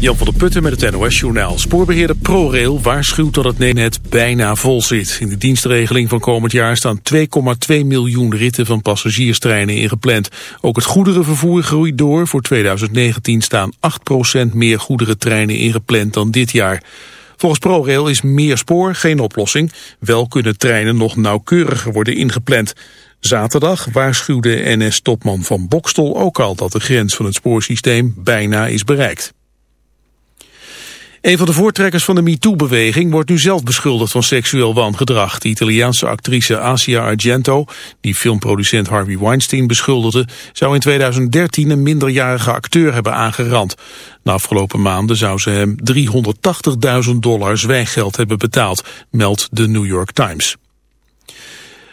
Jan van der Putten met het NOS-journaal. Spoorbeheerder ProRail waarschuwt dat het net bijna vol zit. In de dienstregeling van komend jaar staan 2,2 miljoen ritten van passagierstreinen ingepland. Ook het goederenvervoer groeit door. Voor 2019 staan 8% meer goederentreinen ingepland dan dit jaar. Volgens ProRail is meer spoor geen oplossing. Wel kunnen treinen nog nauwkeuriger worden ingepland. Zaterdag waarschuwde NS-topman van Bokstol ook al dat de grens van het spoorsysteem bijna is bereikt. Een van de voortrekkers van de MeToo-beweging wordt nu zelf beschuldigd van seksueel wangedrag. De Italiaanse actrice Asia Argento, die filmproducent Harvey Weinstein beschuldigde, zou in 2013 een minderjarige acteur hebben aangerand. De afgelopen maanden zou ze hem 380.000 dollar zwijggeld hebben betaald, meldt de New York Times.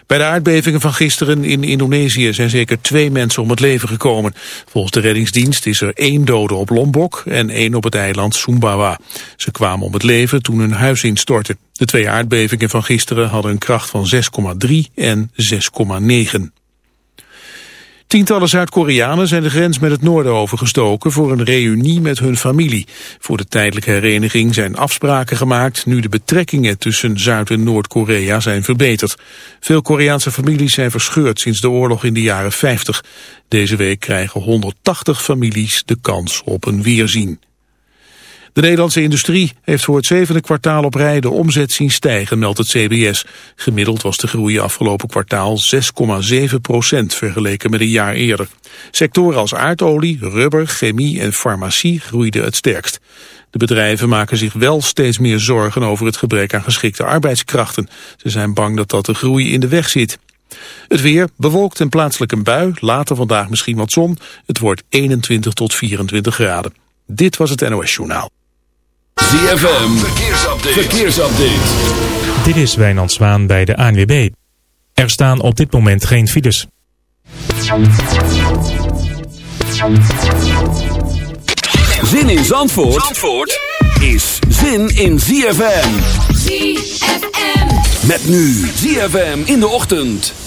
Bij de aardbevingen van gisteren in Indonesië zijn zeker twee mensen om het leven gekomen. Volgens de reddingsdienst is er één dode op Lombok en één op het eiland Sumbawa. Ze kwamen om het leven toen hun huis instortte. De twee aardbevingen van gisteren hadden een kracht van 6,3 en 6,9. Tientallen Zuid-Koreanen zijn de grens met het noorden overgestoken voor een reunie met hun familie. Voor de tijdelijke hereniging zijn afspraken gemaakt nu de betrekkingen tussen Zuid- en Noord-Korea zijn verbeterd. Veel Koreaanse families zijn verscheurd sinds de oorlog in de jaren 50. Deze week krijgen 180 families de kans op een weerzien. De Nederlandse industrie heeft voor het zevende kwartaal op rij de omzet zien stijgen, meldt het CBS. Gemiddeld was de groei afgelopen kwartaal 6,7 procent vergeleken met een jaar eerder. Sectoren als aardolie, rubber, chemie en farmacie groeiden het sterkst. De bedrijven maken zich wel steeds meer zorgen over het gebrek aan geschikte arbeidskrachten. Ze zijn bang dat dat de groei in de weg zit. Het weer bewolkt en plaatselijk een bui, later vandaag misschien wat zon. Het wordt 21 tot 24 graden. Dit was het NOS Journaal. ZFM, verkeersupdate. verkeersupdate. Dit is Wijnand Zwaan bij de ANWB. Er staan op dit moment geen files. Zin in Zandvoort, Zandvoort is zin in ZFM. ZFM. Met nu ZFM in de ochtend.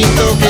bonito que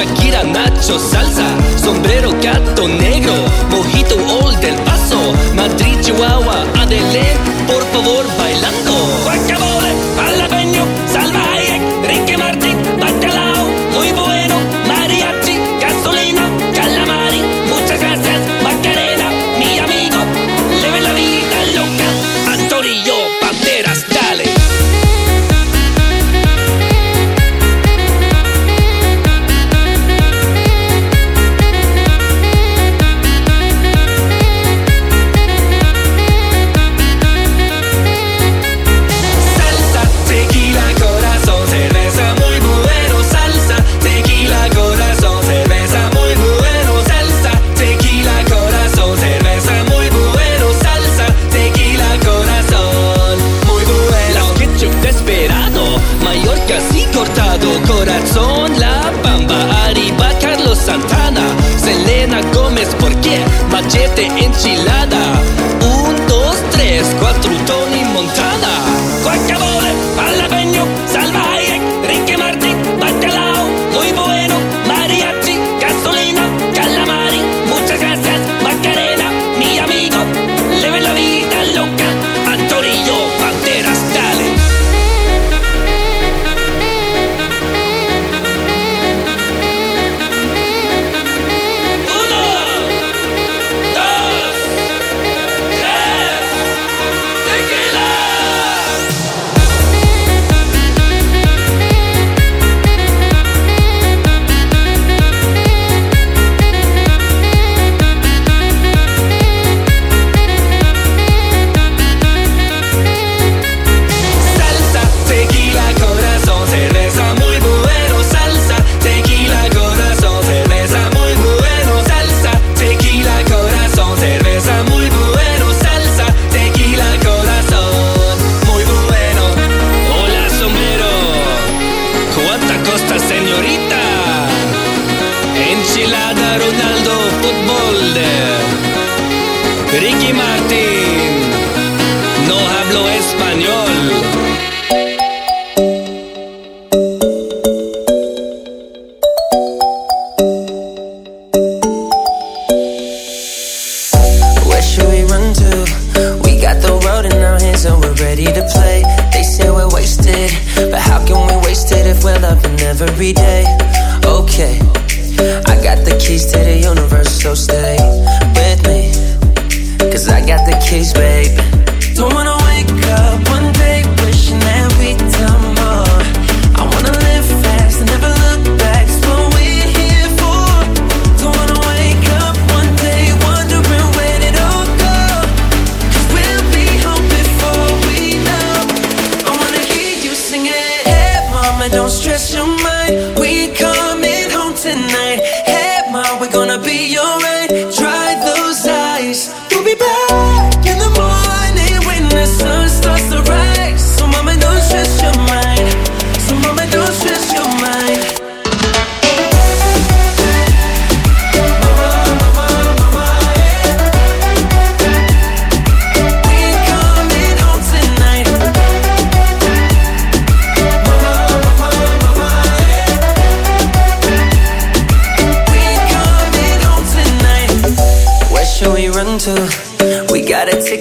Shakira, Nacho, salsa, sombrero, gato negro, mojito, old del paso, Madrid, Chihuahua, Adelé, por favor, baila.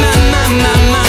My, my, my, my,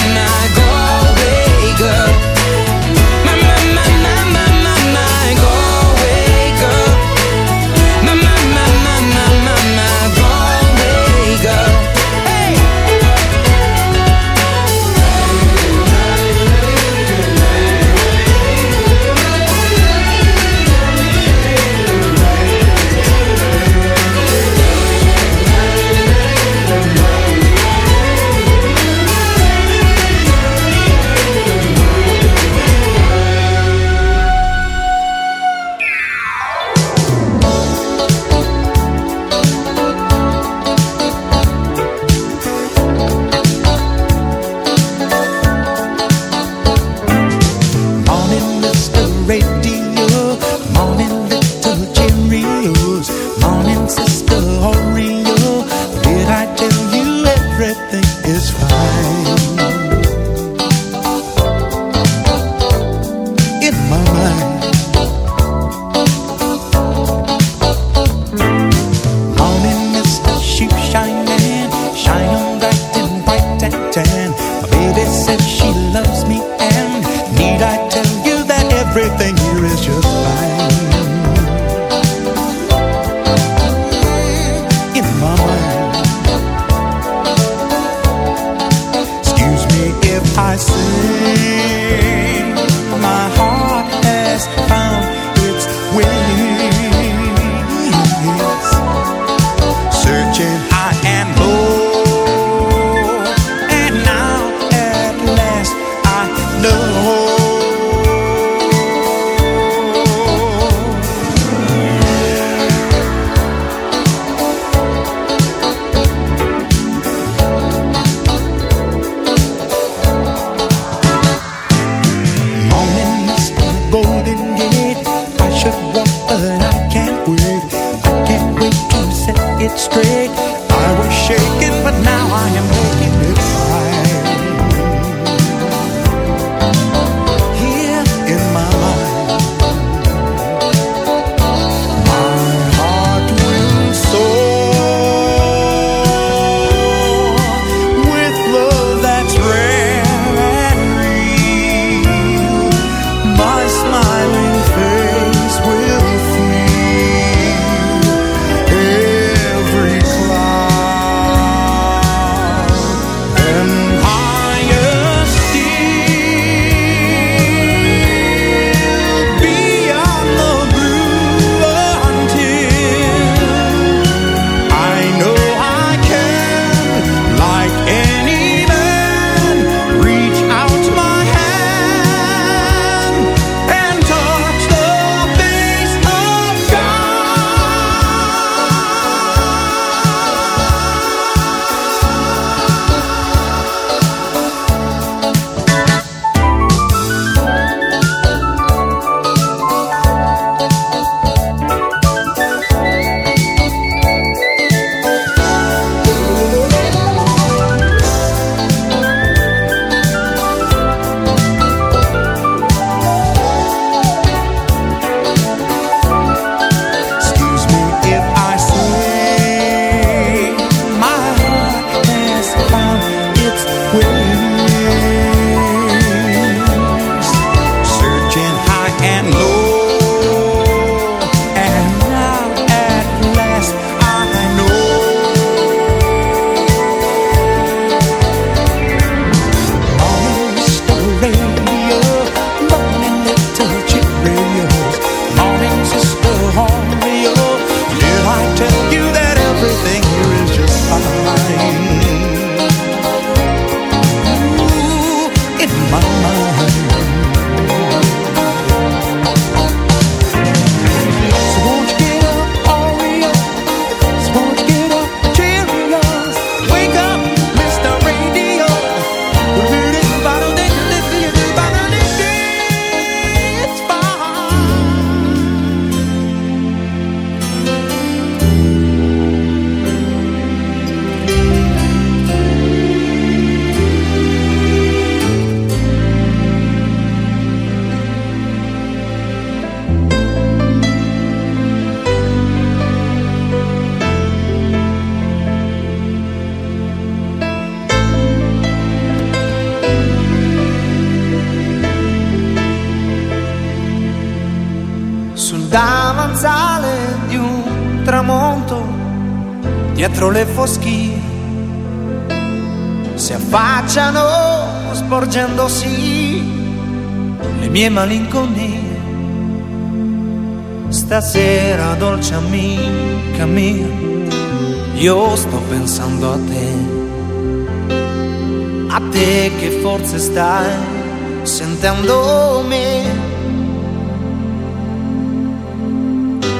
dietro le foschie, si affacciano sporgendosi le mie malinconie. Stasera, dolce amica mia, io sto pensando a te, a te che forse stai sentendo me.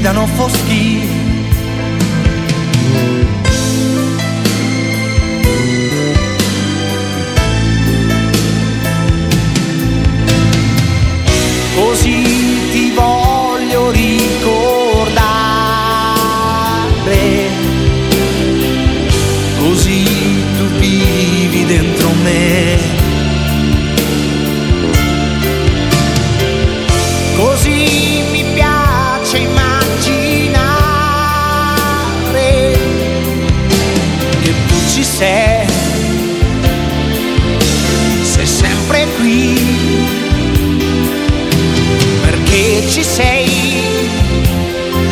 gridano foschi. Sei.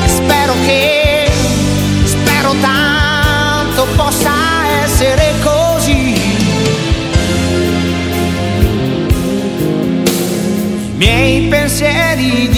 Spero che, spero tanto possa essere così. Miei pensieri dicono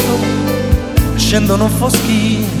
scendo non foschino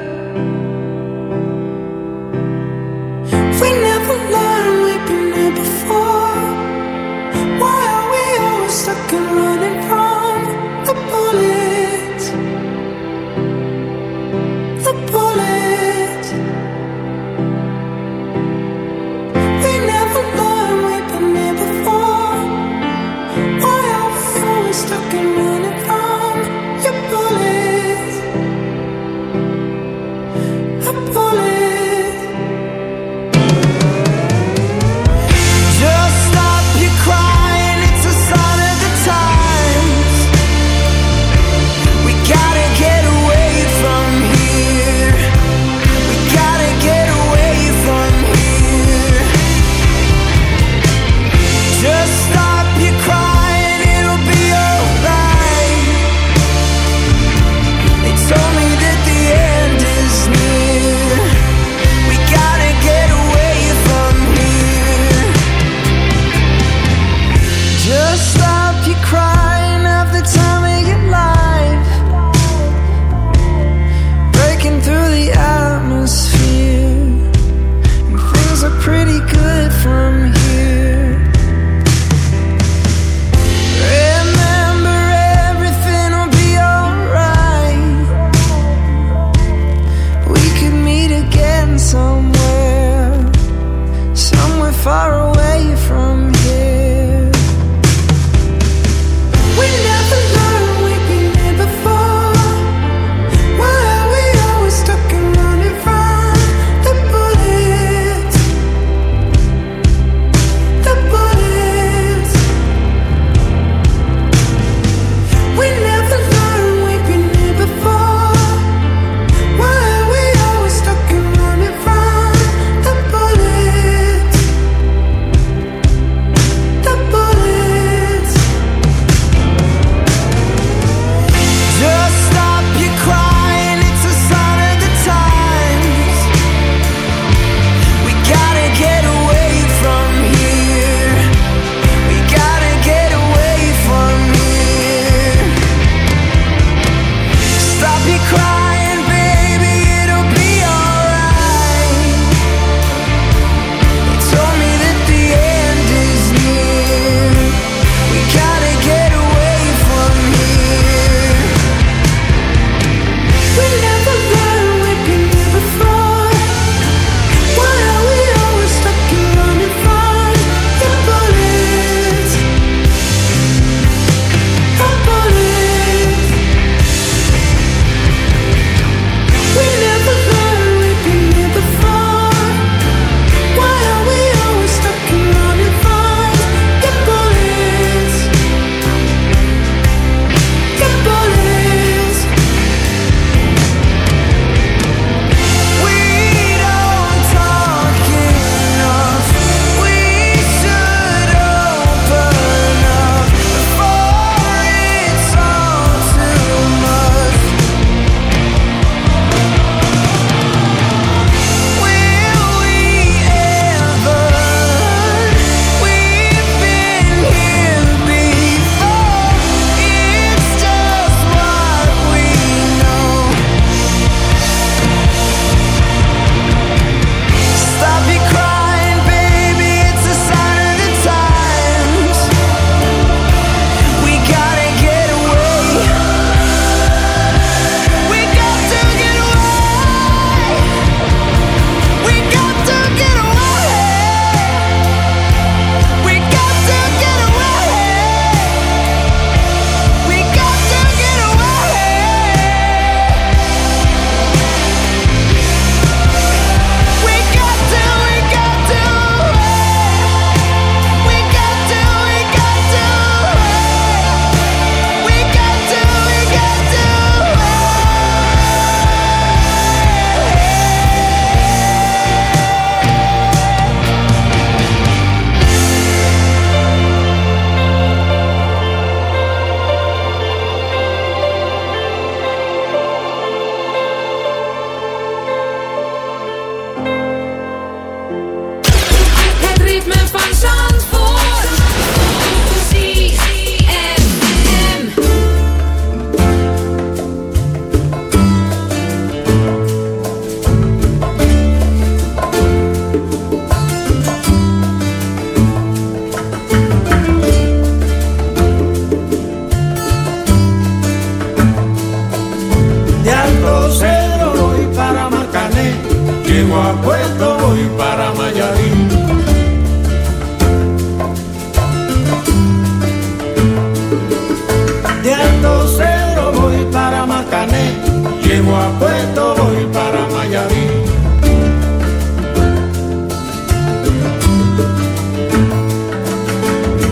rumbo a Puerto voy para Mayarí.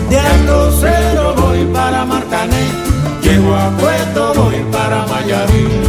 De Alto voy para Marcané, llego a Puerto voy para Mayarí.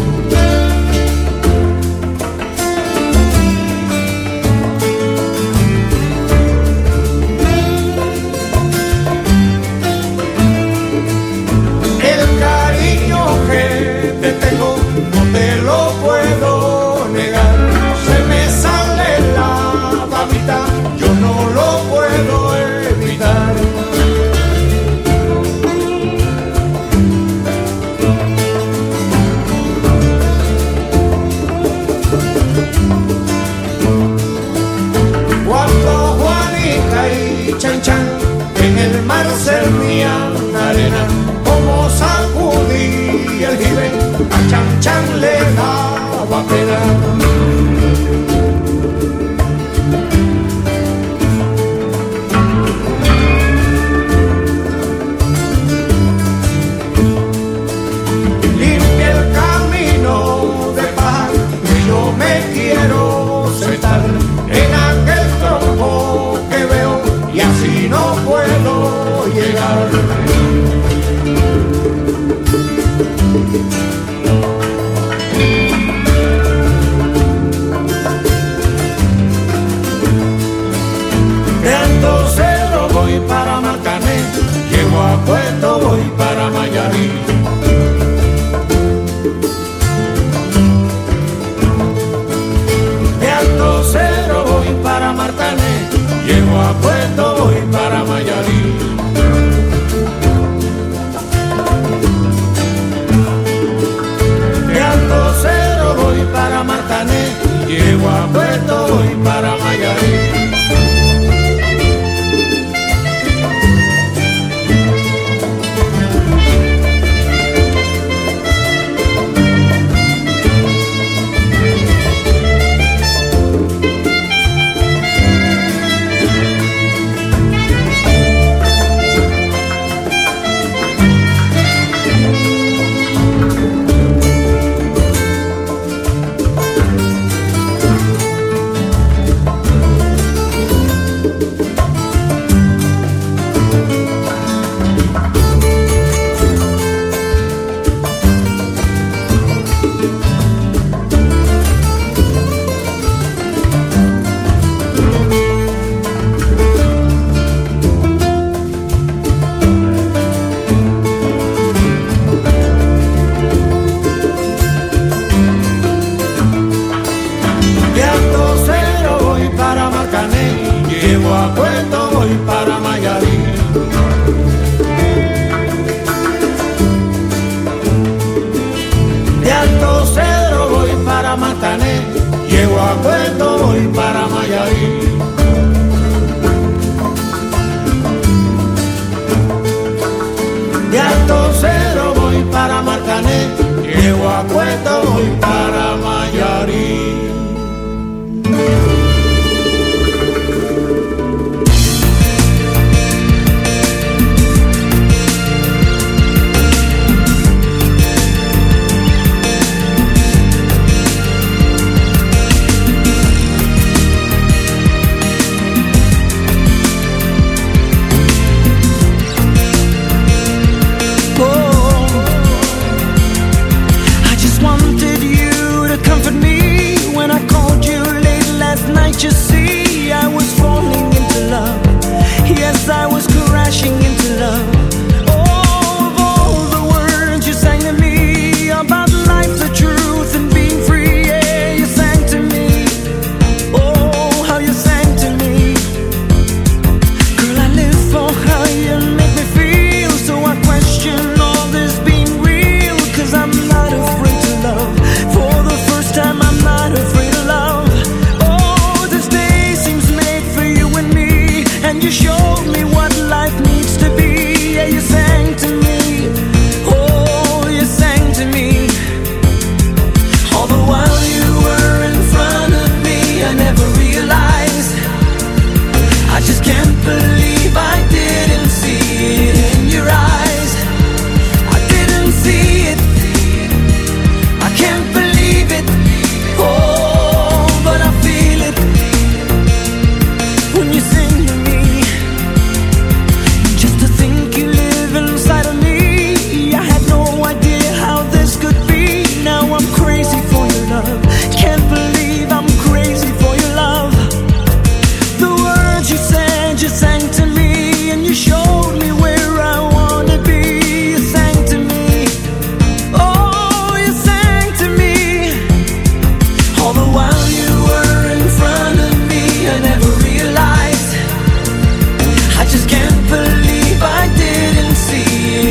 I just can't believe I didn't see it.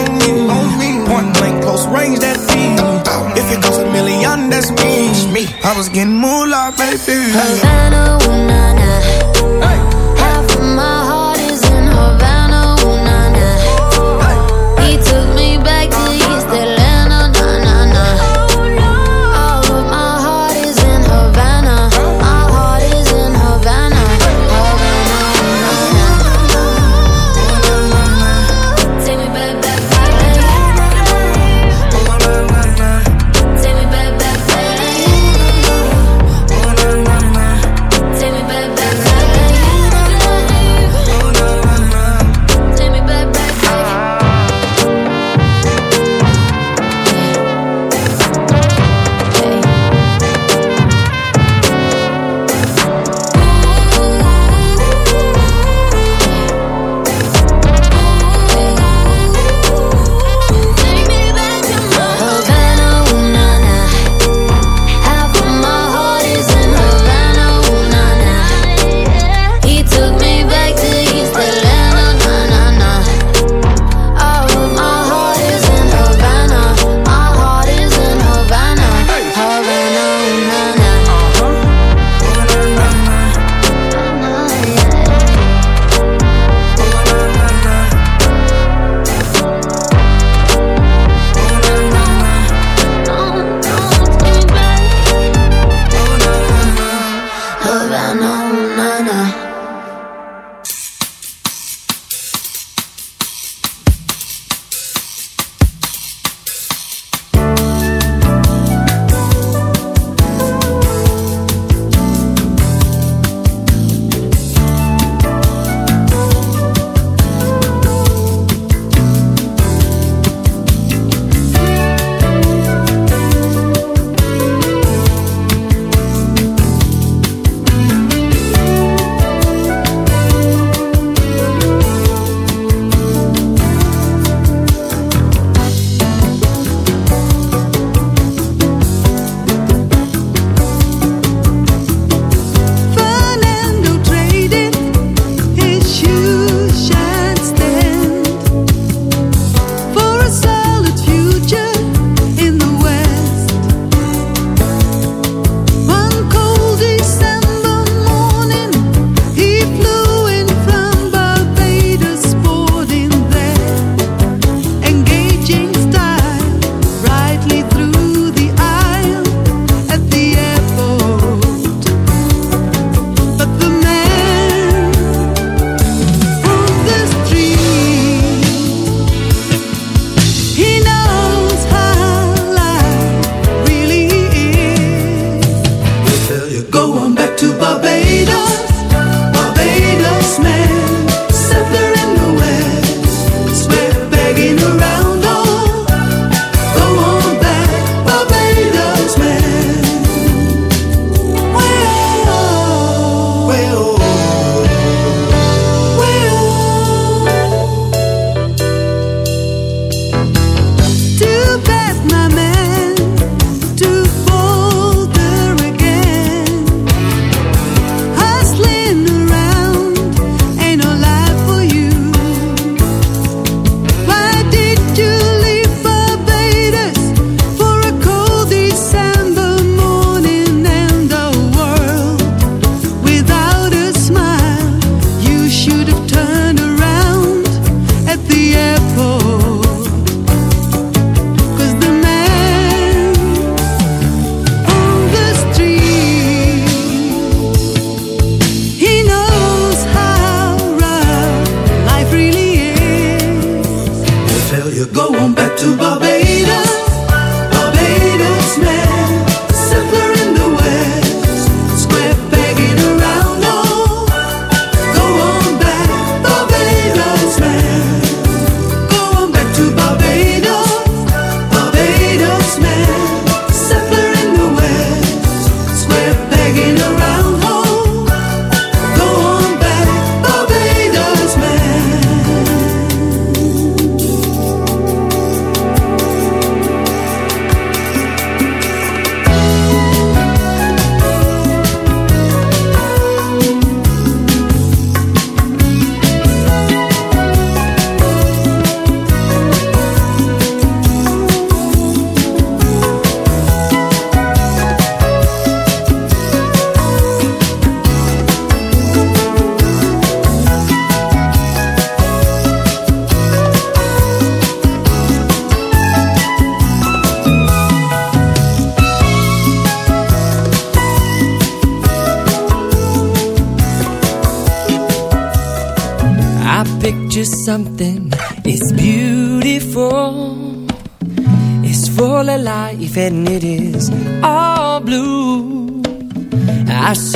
on me, on me. Point blank, close range, that me. If it goes a million, that's me. I was getting moolah, baby. Havana, ooh, nah, nah.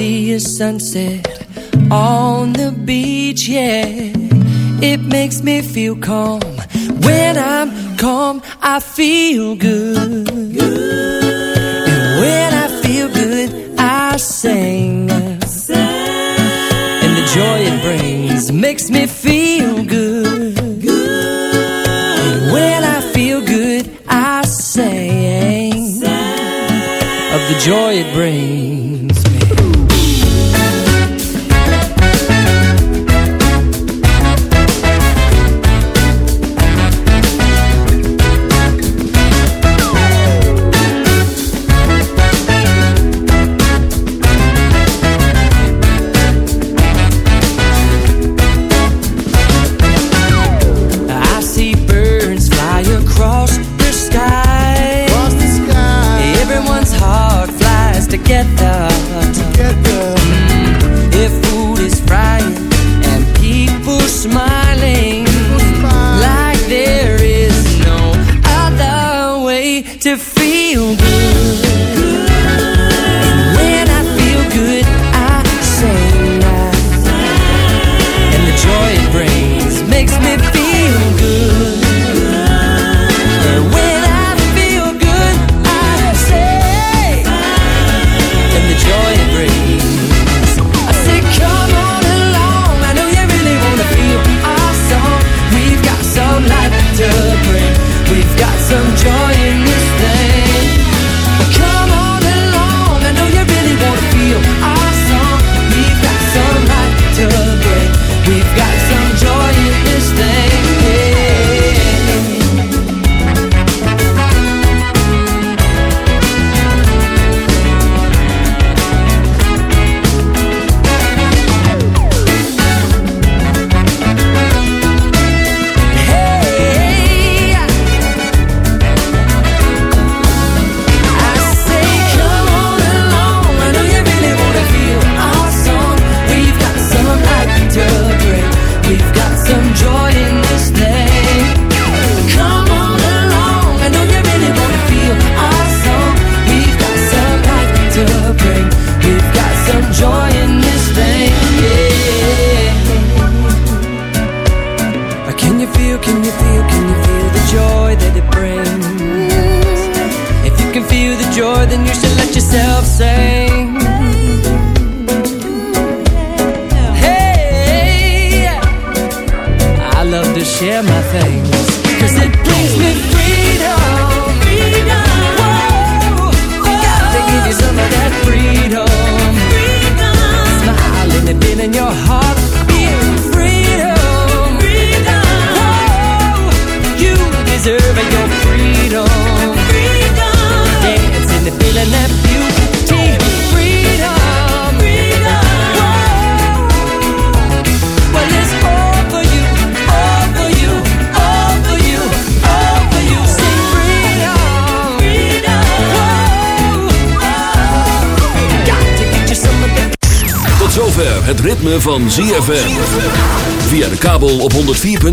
see a sunset on the beach, yeah. It makes me feel calm. When I'm calm, I feel good. good. And when I feel good, I sing. sing. And the joy it brings makes me feel